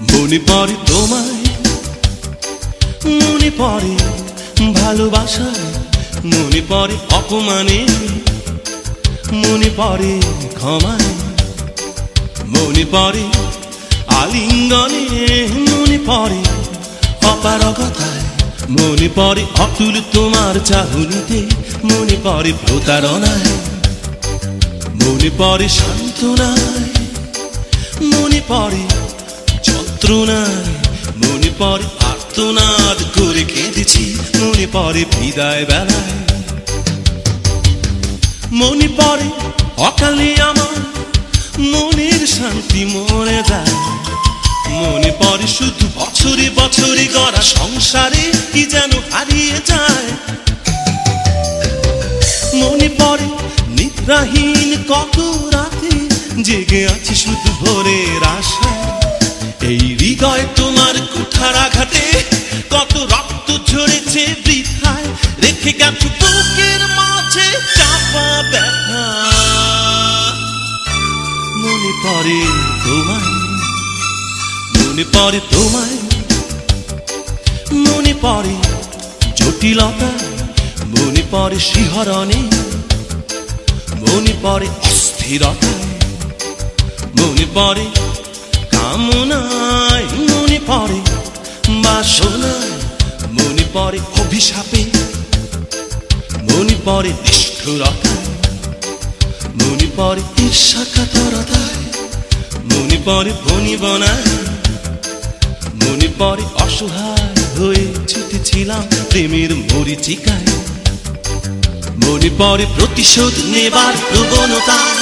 মনে পড়ে তোমায় মনে পড়ে ভালোবাসায় মনে পড়ে অপমানে মনে পড়ে ক্ষমায় মনে পড়ে আলিঙ্গনে মনে পড়ে অপারগতায় মনে পড়ে অতুল তোমার চাহুনিতে মনে পড়ে প্রতারণায় মনে পড়ে সান্ত্বনায় মনে পড়ে যন্ত্রণায় মনে পড়ে আর্তনাদ করে কেঁদেছি, মনে পড়ে বিদায় বেলায়। মনে পড়ে অকালে আমার মনের শান্তি মরে যায়। মনে পড়ে শুধু বছরে বছরে গড়া সংসারে কি যেন হারিয়ে যায়। মনে পড়ে নিদ্রাহীন কত রাতে জেগে আছি শুধু ভোরের আশায়। হৃদয় তোমার কুঠার আঘাতে, কত রক্ত ঝরেছে বৃথায়, রেখে গেছো বুকের মাঝে চাপা ব্যথা। মনে পড়ে তোমায়, মনে পড়ে তোমায়, মনে পড়ে জটিলতা, মনে পড়ে শিহরণে, মনে পড়ে অস্থিরতা মনে পড়ে কামনায় মনে পড়ে, বাসনায় মনে পড়ে অভিশাপে, মনে পড়ে নিষ্ঠুরতায়, মনে পড়ে ঈর্ষাকাতরতায়, মনে পড়ে বনিবনায় মনে পড়ে অসহায় হয়ে ছুটেছিলাম প্রেমের মরিচিকায়, মনে পড়ে প্রতিশোধ নেবার প্রবণতায়,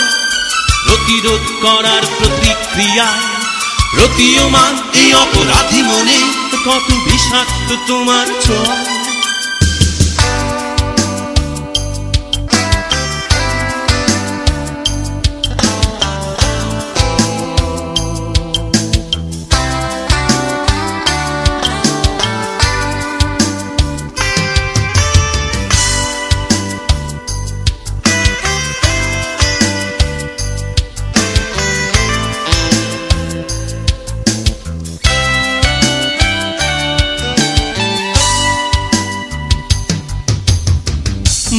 প্রতিরোধ করার প্রতিক্রিয়ায় প্রতীয়মান এই অপরাধী মনে কত বিষাক্ত তোমার ছোঁয়া।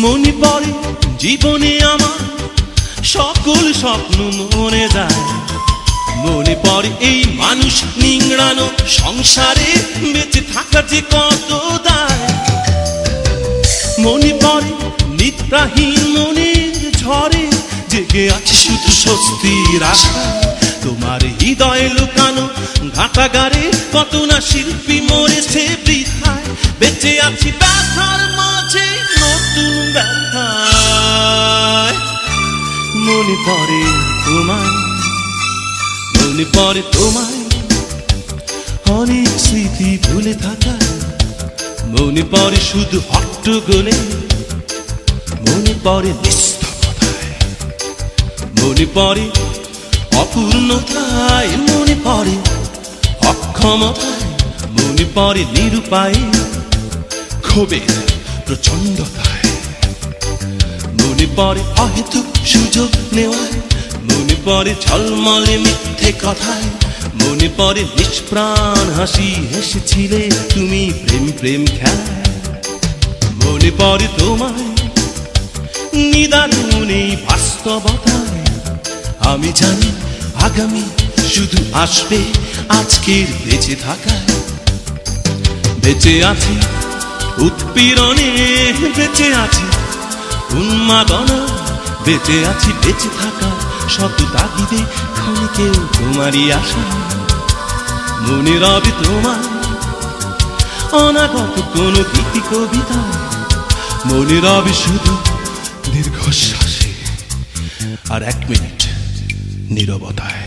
মনে পড়ে জীবনে আমার। সকল স্বপ্ন মনে যায়। মনে পড়ে এই মানুষ নিংড়ানো সংসারে বেঁচে থাকার যে কত দায়। মনে পড়ে নিদ্রাহীন মনের ঝড়ে জেগে আছে শুধু স্বস্তির আশা। তোমার হৃদয়ে লুকানো ঘাটাগারে কত না শিল্পী মরেছে বৃথায়। বেঁচে আছি ব্যথার মাঝে মনে পড়ে তোমায়, মনে পড়ে তোমায়। অনেক স্মৃতি ভুলে থাকা, মনে পড়ে শুধু হট্টগোলে। মনে পড়ে নিস্তব্ধতায়, মনে পড়ে অপূর্ণতায়। মনে পড়ে অক্ষমতায়, মনে পড়ে নিরুপায়। ক্ষোভের প্রচন্ডতায় মনে পড়ে অহেতুক সুযোগ নেওয়ায়। মনে পড়ে ঝলমলে মিথ্যে কথায়। মনে পড়ে নিষ্প্রাণ হাসি হেসেছিলে তুমি প্রেম প্রেম খেলায়। মনে পড়ে তোমায় নিদারুণ এই বাস্তবতায়। আমি জানি আগামী শুধু আসবে আজকের বেঁচে থাকায়। বেঁচে আছি, উৎপীড়নে বেঁচে আছি। উন্মাদনা বেঁচে আছি, বেঁচে থাকা শত তাগিদে তোমারই আশা। মনে তোমার অনাগত কোন গীতি কবিতা। মনে শুধু দীর্ঘশ্বাসে আর এক মিনিট নীরবতায়।